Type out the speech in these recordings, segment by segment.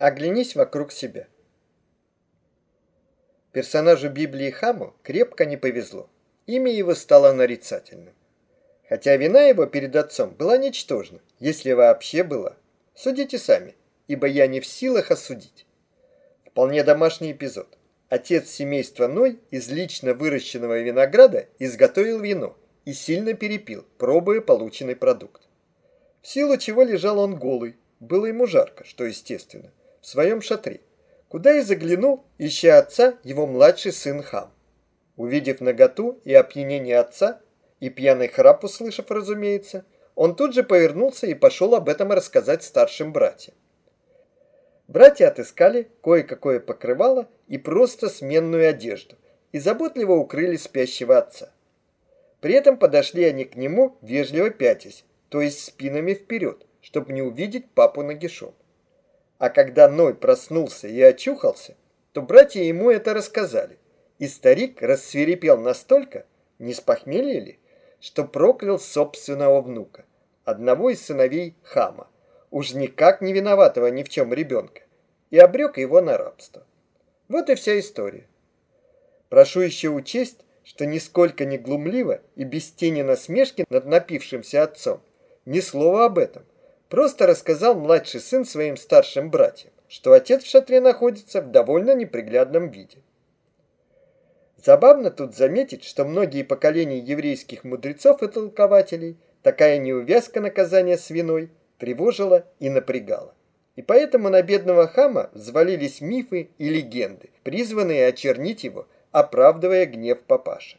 Оглянись вокруг себя. Персонажу Библии Хаму крепко не повезло. Имя его стало нарицательным. Хотя вина его перед отцом была ничтожна, если вообще была. Судите сами, ибо я не в силах осудить. Вполне домашний эпизод. Отец семейства Ной из лично выращенного винограда изготовил вино и сильно перепил, пробуя полученный продукт. В силу чего лежал он голый, было ему жарко, что естественно в своем шатре, куда и заглянул, ища отца, его младший сын Хам. Увидев наготу и опьянение отца, и пьяный храп услышав, разумеется, он тут же повернулся и пошел об этом рассказать старшим братьям. Братья отыскали кое-какое покрывало и просто сменную одежду и заботливо укрыли спящего отца. При этом подошли они к нему, вежливо пятясь, то есть спинами вперед, чтобы не увидеть папу нагишом. А когда Ной проснулся и очухался, то братья ему это рассказали. И старик рассверепел настолько, не с что проклял собственного внука, одного из сыновей Хама, уж никак не виноватого ни в чем ребенка, и обрек его на рабство. Вот и вся история. Прошу еще учесть, что нисколько не глумливо и без тени насмешки над напившимся отцом, ни слова об этом, Просто рассказал младший сын своим старшим братьям, что отец в шатре находится в довольно неприглядном виде. Забавно тут заметить, что многие поколения еврейских мудрецов и толкователей такая неувязка наказания свиной тревожила и напрягала. И поэтому на бедного хама взвалились мифы и легенды, призванные очернить его, оправдывая гнев папаши.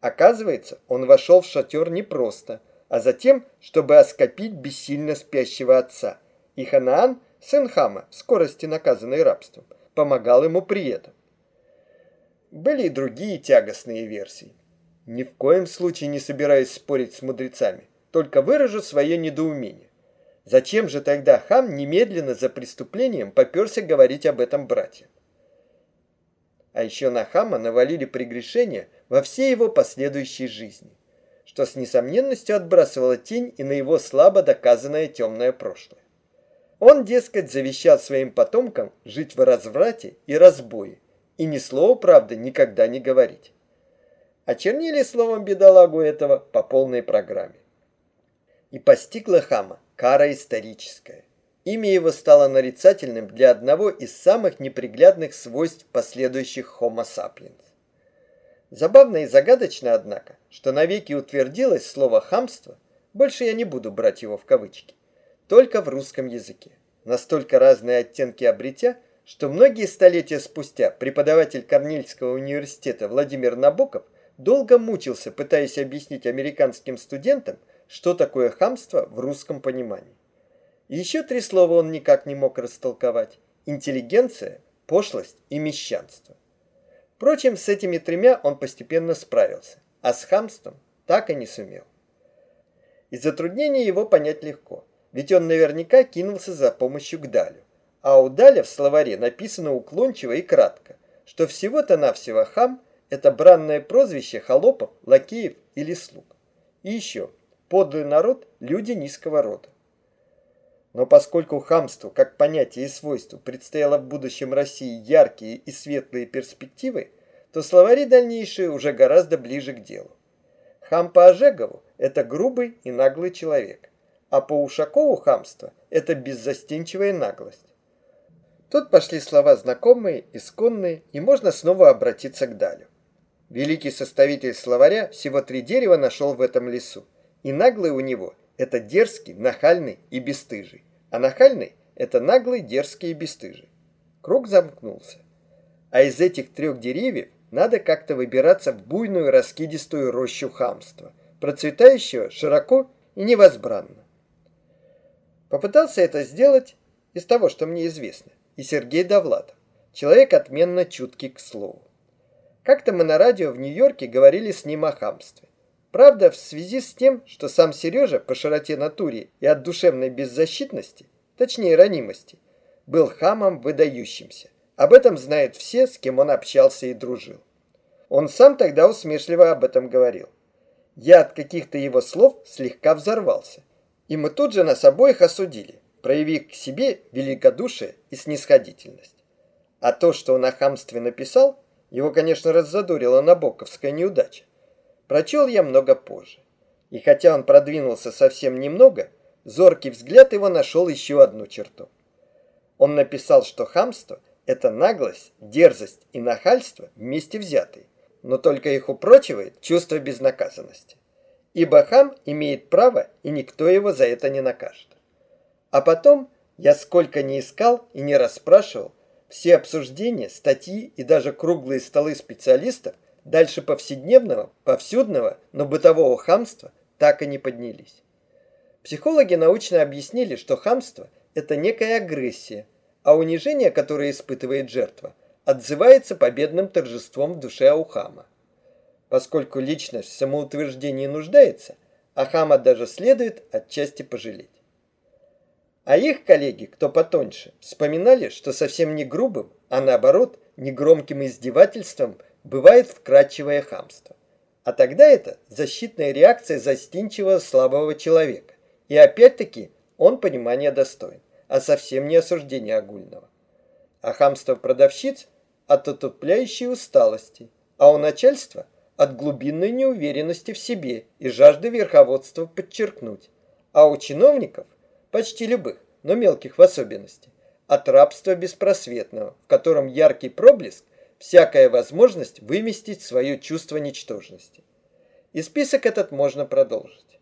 Оказывается, он вошел в шатер не просто, а затем, чтобы оскопить бессильно спящего отца. И Ханаан, сын Хама, в скорости наказанный рабством, помогал ему при этом. Были и другие тягостные версии. Ни в коем случае не собираюсь спорить с мудрецами, только выражу свое недоумение. Зачем же тогда хам немедленно за преступлением поперся говорить об этом братьям? А еще на хама навалили прегрешения во всей его последующей жизни что с несомненностью отбрасывало тень и на его слабо доказанное темное прошлое. Он, дескать, завещал своим потомкам жить в разврате и разбое, и ни слова правды никогда не говорить. Очернили словом бедолагу этого по полной программе. И постигла Хама кара историческая. Имя его стало нарицательным для одного из самых неприглядных свойств последующих Homo sapiens. Забавно и загадочно, однако, что навеки утвердилось слово «хамство», больше я не буду брать его в кавычки, только в русском языке. Настолько разные оттенки обретя, что многие столетия спустя преподаватель Корнельского университета Владимир Набоков долго мучился, пытаясь объяснить американским студентам, что такое хамство в русском понимании. И еще три слова он никак не мог растолковать – интеллигенция, пошлость и мещанство. Впрочем, с этими тремя он постепенно справился, а с хамством так и не сумел. И затруднение его понять легко, ведь он наверняка кинулся за помощью к Далю. А у Даля в словаре написано уклончиво и кратко, что всего-то навсего хам – это бранное прозвище холопов, лакеев или слуг. И еще, подлый народ – люди низкого рода. Но поскольку хамству, как понятие и свойство, предстояло в будущем России яркие и светлые перспективы, то словари дальнейшие уже гораздо ближе к делу. Хам по Ожегову – это грубый и наглый человек, а по Ушакову хамство – это беззастенчивая наглость. Тут пошли слова знакомые, исконные, и можно снова обратиться к Далю. Великий составитель словаря всего три дерева нашел в этом лесу, и наглый у него – это дерзкий, нахальный и бесстыжий, а нахальный – это наглый, дерзкий и бесстыжий. Круг замкнулся. А из этих трех деревьев надо как-то выбираться в буйную раскидистую рощу хамства, процветающего широко и невозбранно. Попытался это сделать из того, что мне известно, и Сергей Довлатов, человек отменно чуткий к слову. Как-то мы на радио в Нью-Йорке говорили с ним о хамстве. Правда, в связи с тем, что сам Сережа по широте натуре и от душевной беззащитности, точнее ранимости, был хамом выдающимся. Об этом знают все, с кем он общался и дружил. Он сам тогда усмешливо об этом говорил. Я от каких-то его слов слегка взорвался. И мы тут же нас обоих осудили. проявив к себе великодушие и снисходительность. А то, что он о хамстве написал, его, конечно, раззадорила набоковская неудача. Прочел я много позже. И хотя он продвинулся совсем немного, зоркий взгляд его нашел еще одну черту. Он написал, что хамство – это наглость, дерзость и нахальство вместе взятые, но только их упрочивает чувство безнаказанности. Ибо хам имеет право, и никто его за это не накажет. А потом я сколько не искал и не расспрашивал, все обсуждения, статьи и даже круглые столы специалистов дальше повседневного, повсюдного, но бытового хамства так и не поднялись. Психологи научно объяснили, что хамство – это некая агрессия, а унижение, которое испытывает жертва, отзывается победным торжеством в душе Аухама. Поскольку личность в самоутверждении нуждается, Ахама даже следует отчасти пожалеть. А их коллеги, кто потоньше, вспоминали, что совсем не грубым, а наоборот, негромким издевательством бывает вкрадчивое хамство. А тогда это защитная реакция застенчивого слабого человека. И опять-таки он понимания достоин, а совсем не осуждение огульного. А хамство продавщиц от отупляющей усталости, а у начальства от глубинной неуверенности в себе и жажды верховодства подчеркнуть, а у чиновников почти любых, но мелких в особенности, от рабства беспросветного, в котором яркий проблеск – всякая возможность выместить свое чувство ничтожности. И список этот можно продолжить.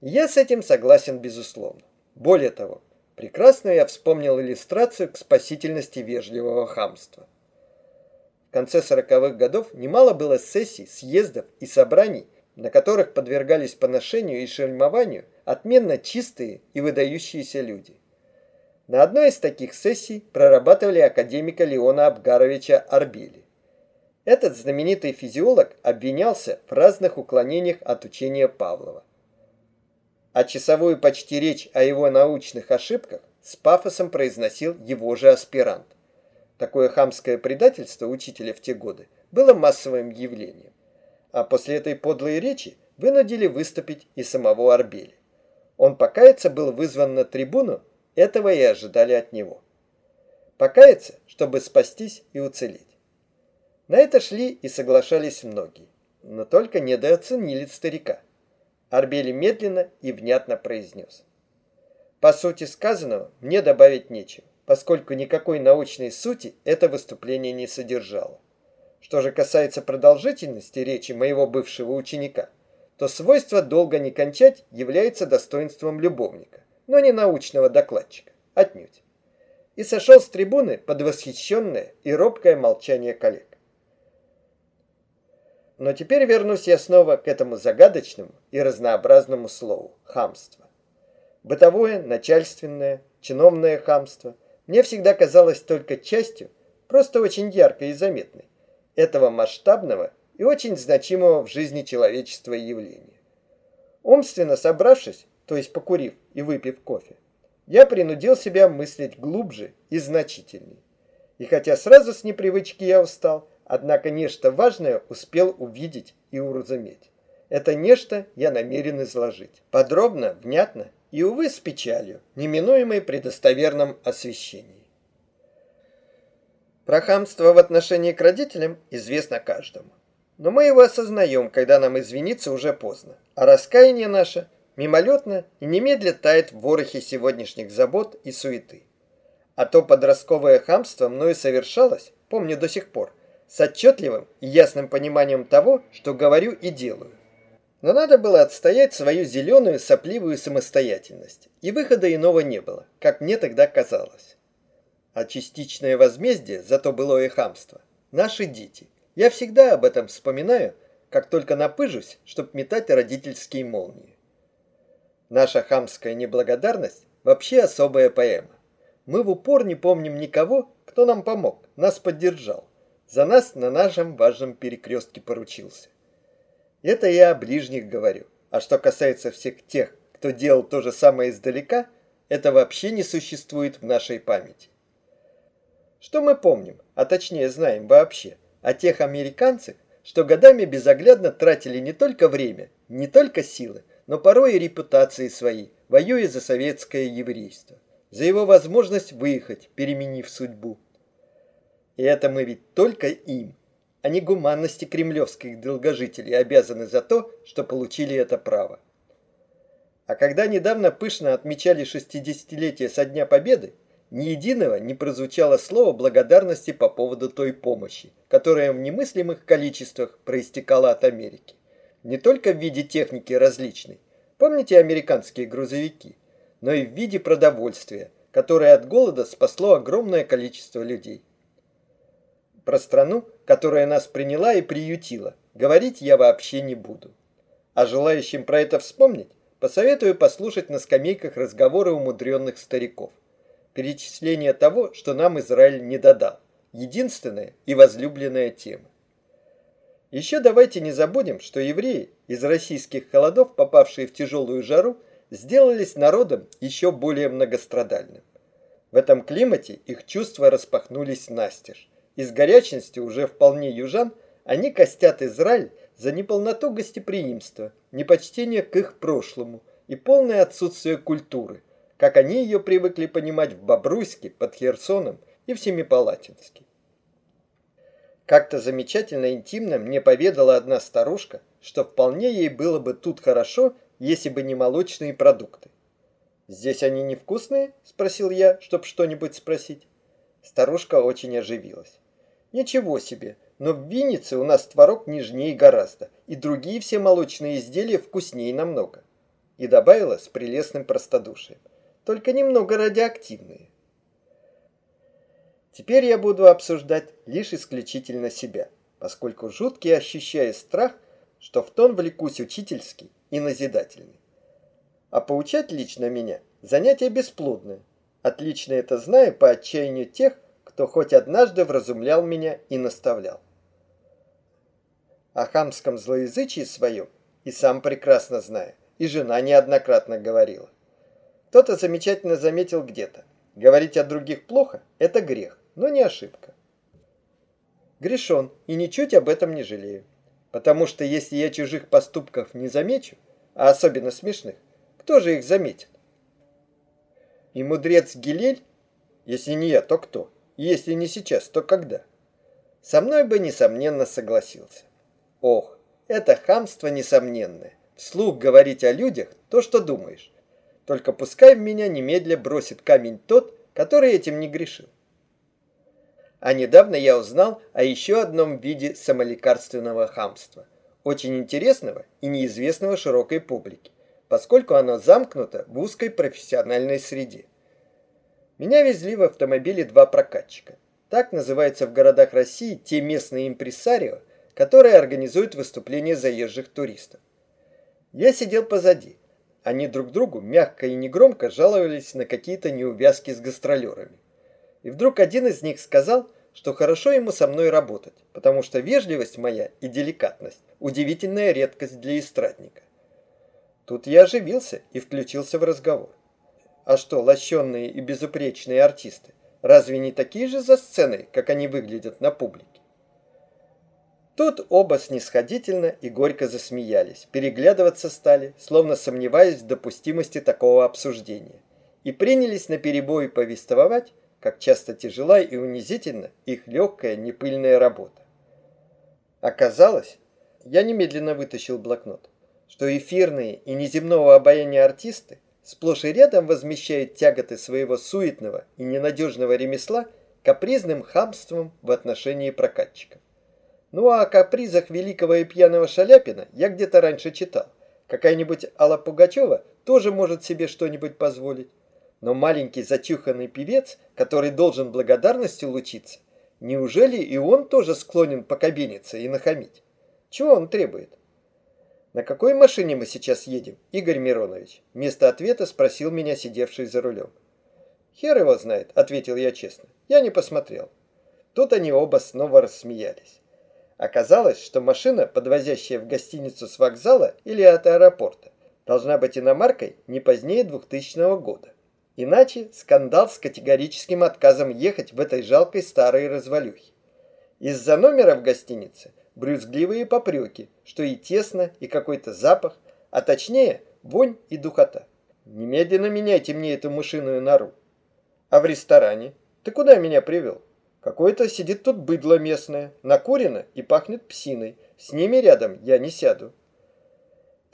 Я с этим согласен безусловно. Более того, прекрасно я вспомнил иллюстрацию к спасительности вежливого хамства. В конце 40-х годов немало было сессий, съездов и собраний, на которых подвергались поношению и шельмованию отменно чистые и выдающиеся люди. На одной из таких сессий прорабатывали академика Леона Абгаровича Арбели. Этот знаменитый физиолог обвинялся в разных уклонениях от учения Павлова. А часовую почти речь о его научных ошибках с пафосом произносил его же аспирант. Такое хамское предательство учителя в те годы было массовым явлением. А после этой подлой речи вынудили выступить и самого Арбели. Он покаяться был вызван на трибуну, этого и ожидали от него. Покаяться, чтобы спастись и уцелеть. На это шли и соглашались многие, но только недооценили старика. Арбели медленно и внятно произнес. По сути сказанного мне добавить нечего, поскольку никакой научной сути это выступление не содержало. Что же касается продолжительности речи моего бывшего ученика, то свойство долго не кончать является достоинством любовника, но не научного докладчика, отнюдь. И сошел с трибуны под восхищенное и робкое молчание коллег. Но теперь вернусь я снова к этому загадочному и разнообразному слову – хамство. Бытовое, начальственное, чиновное хамство мне всегда казалось только частью, просто очень яркой и заметной, этого масштабного и очень значимого в жизни человечества явления. Умственно собравшись, то есть покурив и выпив кофе, я принудил себя мыслить глубже и значительней. И хотя сразу с непривычки я устал – Однако нечто важное успел увидеть и уразуметь. Это нечто я намерен изложить. Подробно, внятно и, увы, с печалью, неминуемой при достоверном освещении. Про хамство в отношении к родителям известно каждому. Но мы его осознаем, когда нам извиниться уже поздно. А раскаяние наше мимолетно и немедля тает в ворохе сегодняшних забот и суеты. А то подростковое хамство мною совершалось, помню до сих пор, с отчетливым и ясным пониманием того, что говорю и делаю. Но надо было отстоять свою зеленую сопливую самостоятельность, и выхода иного не было, как мне тогда казалось. А частичное возмездие за то былое хамство – наши дети. Я всегда об этом вспоминаю, как только напыжусь, чтоб метать родительские молнии. Наша хамская неблагодарность – вообще особая поэма. Мы в упор не помним никого, кто нам помог, нас поддержал. За нас на нашем важном перекрестке поручился. Это я о ближних говорю. А что касается всех тех, кто делал то же самое издалека, это вообще не существует в нашей памяти. Что мы помним, а точнее знаем вообще, о тех американцах, что годами безоглядно тратили не только время, не только силы, но порой и репутации свои, воюя за советское еврейство. за его возможность выехать, переменив судьбу. И это мы ведь только им, а не гуманности кремлевских долгожителей обязаны за то, что получили это право. А когда недавно пышно отмечали 60-летие со Дня Победы, ни единого не прозвучало слово благодарности по поводу той помощи, которая в немыслимых количествах проистекала от Америки. Не только в виде техники различной, помните американские грузовики, но и в виде продовольствия, которое от голода спасло огромное количество людей. Про страну, которая нас приняла и приютила, говорить я вообще не буду. А желающим про это вспомнить, посоветую послушать на скамейках разговоры умудренных стариков. Перечисление того, что нам Израиль не додал. Единственная и возлюбленная тема. Еще давайте не забудем, что евреи из российских холодов, попавшие в тяжелую жару, сделались народом еще более многострадальным. В этом климате их чувства распахнулись настежь, и с горячностью уже вполне южан они костят Израиль за неполноту гостеприимства, непочтение к их прошлому и полное отсутствие культуры, как они ее привыкли понимать в Бобруйске, под Херсоном и в Семипалатинске. Как-то замечательно интимно мне поведала одна старушка, что вполне ей было бы тут хорошо, если бы не молочные продукты. «Здесь они невкусные?» – спросил я, чтоб что-нибудь спросить. Старушка очень оживилась. «Ничего себе, но в Виннице у нас творог нежнее гораздо, и другие все молочные изделия вкуснее намного». И добавила с прелестным простодушием. «Только немного радиоактивные». Теперь я буду обсуждать лишь исключительно себя, поскольку жуткий ощущаю страх, что в тон влекусь учительский и назидательный. А поучать лично меня – занятие бесплодное. Отлично это знаю по отчаянию тех, кто хоть однажды вразумлял меня и наставлял. О хамском злоязычии своем и сам прекрасно знаю, и жена неоднократно говорила. Кто-то замечательно заметил где-то. Говорить о других плохо – это грех, но не ошибка. Грешен и ничуть об этом не жалею. Потому что если я чужих поступков не замечу, а особенно смешных, кто же их заметит? И мудрец Гилель, если не я, то кто? если не сейчас, то когда? Со мной бы, несомненно, согласился. Ох, это хамство несомненное. Вслух говорить о людях то, что думаешь. Только пускай в меня немедля бросит камень тот, который этим не грешил. А недавно я узнал о еще одном виде самолекарственного хамства, очень интересного и неизвестного широкой публике, поскольку оно замкнуто в узкой профессиональной среде. Меня везли в автомобиле два прокатчика. Так называются в городах России те местные импресарио, которые организуют выступления заезжих туристов. Я сидел позади. Они друг другу мягко и негромко жаловались на какие-то неувязки с гастролерами. И вдруг один из них сказал, что хорошо ему со мной работать, потому что вежливость моя и деликатность – удивительная редкость для эстрадника. Тут я оживился и включился в разговор. А что, лощенные и безупречные артисты, разве не такие же за сценой, как они выглядят на публике? Тут оба снисходительно и горько засмеялись, переглядываться стали, словно сомневаясь в допустимости такого обсуждения, и принялись наперебой повествовать, как часто тяжела и унизительна их легкая непыльная работа. Оказалось, я немедленно вытащил блокнот, что эфирные и неземного обаяния артисты сплошь и рядом возмещают тяготы своего суетного и ненадежного ремесла капризным хамством в отношении прокатчиков. Ну а о капризах великого и пьяного Шаляпина я где-то раньше читал. Какая-нибудь Алла Пугачева тоже может себе что-нибудь позволить. Но маленький зачуханный певец, который должен благодарностью лучиться, неужели и он тоже склонен покабиниться и нахамить? Чего он требует? «На какой машине мы сейчас едем, Игорь Миронович?» Вместо ответа спросил меня сидевший за рулем. «Хер его знает», — ответил я честно. «Я не посмотрел». Тут они оба снова рассмеялись. Оказалось, что машина, подвозящая в гостиницу с вокзала или от аэропорта, должна быть иномаркой не позднее 2000 года. Иначе скандал с категорическим отказом ехать в этой жалкой старой развалюхе. Из-за номера в гостинице брюзгливые попреки, что и тесно, и какой-то запах, а точнее вонь и духота. Немедленно меняйте мне эту мышиную нору. А в ресторане? Ты куда меня привел? Какое-то сидит тут быдло местное, накурено и пахнет псиной. С ними рядом я не сяду.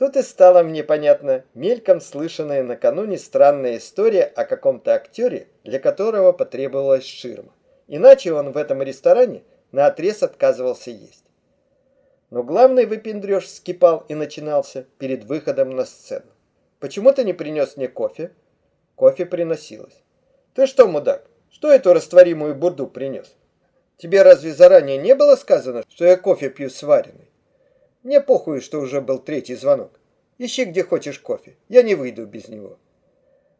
Тут и стало мне понятно мельком слышанная накануне странная история о каком-то актере, для которого потребовалась ширма. Иначе он в этом ресторане наотрез отказывался есть. Но главный выпендреж вскипал и начинался перед выходом на сцену. «Почему ты не принес мне кофе?» Кофе приносилось. «Ты что, мудак, что эту растворимую бурду принес? Тебе разве заранее не было сказано, что я кофе пью сваренный?» Мне похуй, что уже был третий звонок. Ищи где хочешь кофе, я не выйду без него.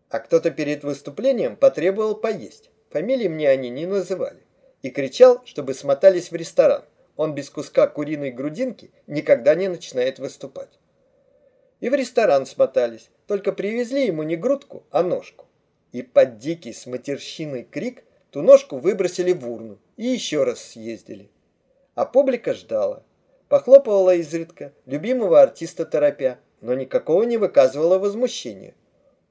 А кто-то перед выступлением потребовал поесть. Фамилии мне они не называли. И кричал, чтобы смотались в ресторан. Он без куска куриной грудинки никогда не начинает выступать. И в ресторан смотались, только привезли ему не грудку, а ножку. И под дикий с матерщиной крик ту ножку выбросили в урну и еще раз съездили. А публика ждала. Похлопывала изредка, любимого артиста торопя, но никакого не выказывала возмущения.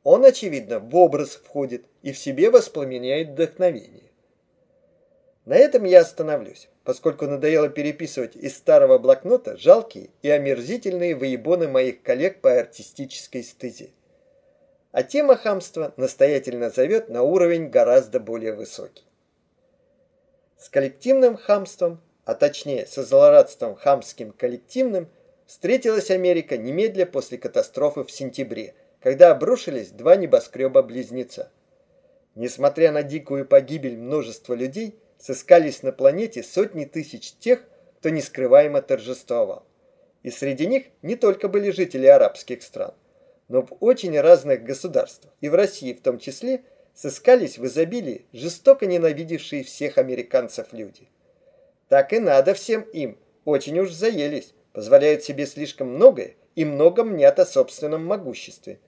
Он, очевидно, в образ входит и в себе воспламеняет вдохновение. На этом я остановлюсь, поскольку надоело переписывать из старого блокнота жалкие и омерзительные выебоны моих коллег по артистической стезе. А тема хамства настоятельно зовет на уровень гораздо более высокий. С коллективным хамством а точнее со злорадством хамским коллективным, встретилась Америка немедля после катастрофы в сентябре, когда обрушились два небоскреба-близнеца. Несмотря на дикую погибель множества людей, сыскались на планете сотни тысяч тех, кто нескрываемо торжествовал. И среди них не только были жители арабских стран, но в очень разных государствах, и в России в том числе, сыскались в изобилии жестоко ненавидевшие всех американцев люди – так и надо всем им. Очень уж заелись. Позволяют себе слишком многое и много мнят о собственном могуществе.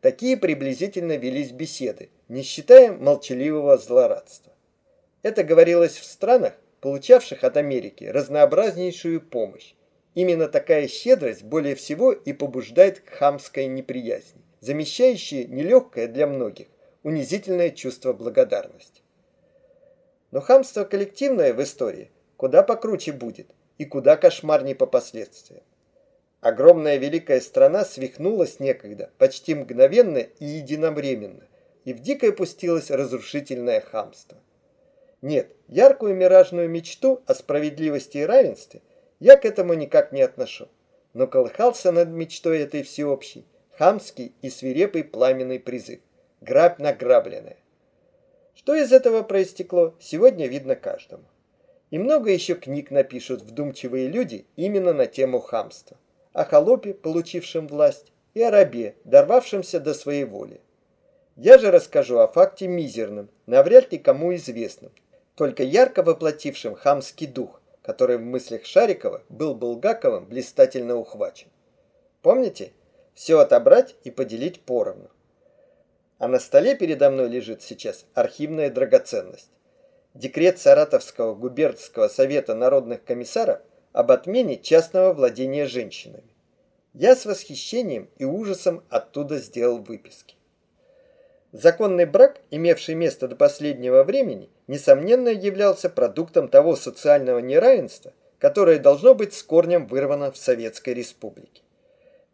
Такие приблизительно велись беседы, не считая молчаливого злорадства. Это говорилось в странах, получавших от Америки разнообразнейшую помощь. Именно такая щедрость более всего и побуждает к хамской неприязни, замещающей нелегкое для многих унизительное чувство благодарности. Но хамство коллективное в истории – куда покруче будет и куда кошмарней по последствиям. Огромная великая страна свихнулась некогда, почти мгновенно и единовременно, и в дикое пустилось разрушительное хамство. Нет, яркую миражную мечту о справедливости и равенстве я к этому никак не отношу, но колыхался над мечтой этой всеобщей, хамский и свирепый пламенный призыв «Грабь награбленное». Что из этого проистекло, сегодня видно каждому. И много еще книг напишут вдумчивые люди именно на тему хамства. О холопе, получившем власть, и о рабе, дорвавшемся до своей воли. Я же расскажу о факте мизерном, навряд ли кому известном, только ярко воплотившем хамский дух, который в мыслях Шарикова был Булгаковым блистательно ухвачен. Помните? Все отобрать и поделить поровну. А на столе передо мной лежит сейчас архивная драгоценность декрет Саратовского губернского совета народных комиссаров об отмене частного владения женщинами. Я с восхищением и ужасом оттуда сделал выписки. Законный брак, имевший место до последнего времени, несомненно являлся продуктом того социального неравенства, которое должно быть с корнем вырвано в Советской Республике.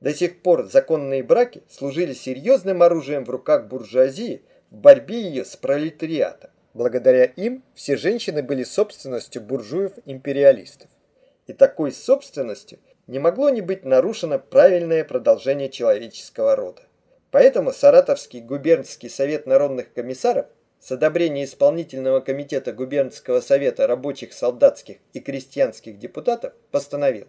До сих пор законные браки служили серьезным оружием в руках буржуазии в борьбе ее с пролетариатом. Благодаря им все женщины были собственностью буржуев-империалистов. И такой собственностью не могло не быть нарушено правильное продолжение человеческого рода. Поэтому Саратовский губернский совет народных комиссаров с одобрения исполнительного комитета губернского совета рабочих, солдатских и крестьянских депутатов постановил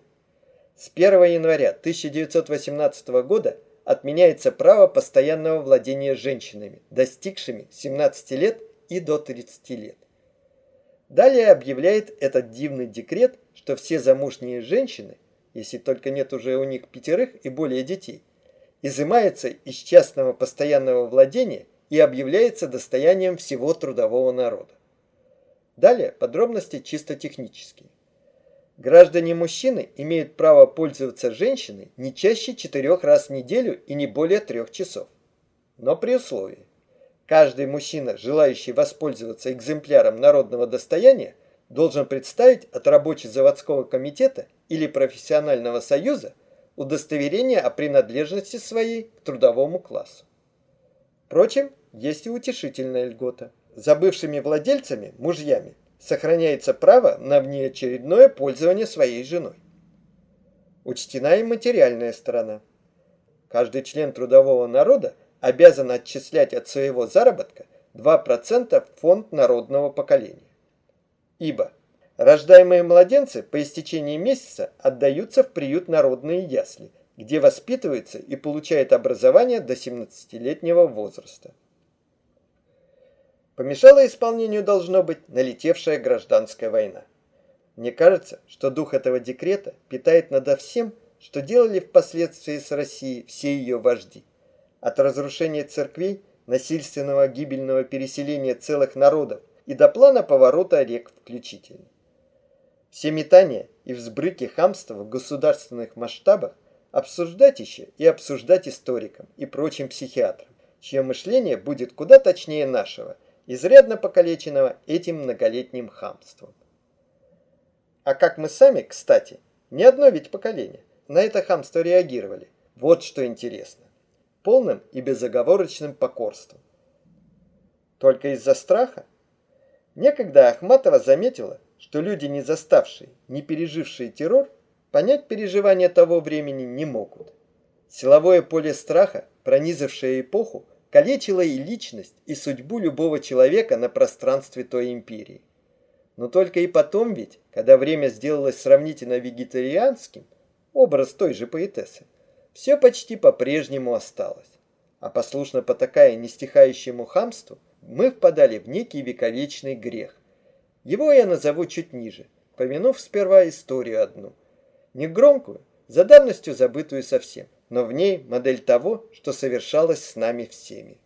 с 1 января 1918 года отменяется право постоянного владения женщинами, достигшими 17 лет и до 30 лет. Далее объявляет этот дивный декрет, что все замужние женщины, если только нет уже у них пятерых и более детей, изымаются из частного постоянного владения и объявляется достоянием всего трудового народа. Далее подробности чисто технические. Граждане-мужчины имеют право пользоваться женщиной не чаще четырех раз в неделю и не более трех часов. Но при условии, Каждый мужчина, желающий воспользоваться экземпляром народного достояния, должен представить от рабоче-заводского комитета или профессионального союза удостоверение о принадлежности своей к трудовому классу. Впрочем, есть и утешительная льгота. За бывшими владельцами, мужьями, сохраняется право на внеочередное пользование своей женой. Учтена и материальная сторона. Каждый член трудового народа обязан отчислять от своего заработка 2% в фонд народного поколения. Ибо рождаемые младенцы по истечении месяца отдаются в приют народные ясли, где воспитываются и получают образование до 17-летнего возраста. Помешала исполнению должно быть налетевшая гражданская война. Мне кажется, что дух этого декрета питает надо всем, что делали впоследствии с Россией все ее вожди. От разрушения церквей, насильственного гибельного переселения целых народов и до плана поворота рек включительно. Все метания и взбрыки хамства в государственных масштабах обсуждать еще и обсуждать историкам и прочим психиатрам, чье мышление будет куда точнее нашего – изрядно покалеченного этим многолетним хамством. А как мы сами, кстати, ни одно ведь поколение, на это хамство реагировали. Вот что интересно. Полным и безоговорочным покорством. Только из-за страха? Некогда Ахматова заметила, что люди, не заставшие, не пережившие террор, понять переживания того времени не могут. Силовое поле страха, пронизавшее эпоху, калечила и личность, и судьбу любого человека на пространстве той империи. Но только и потом ведь, когда время сделалось сравнительно вегетарианским, образ той же поэтессы, все почти по-прежнему осталось. А послушно потакая нестихающему хамству, мы впадали в некий вековечный грех. Его я назову чуть ниже, помянув сперва историю одну. Не громкую, за давностью забытую совсем, но в ней модель того, что совершалось с нами всеми.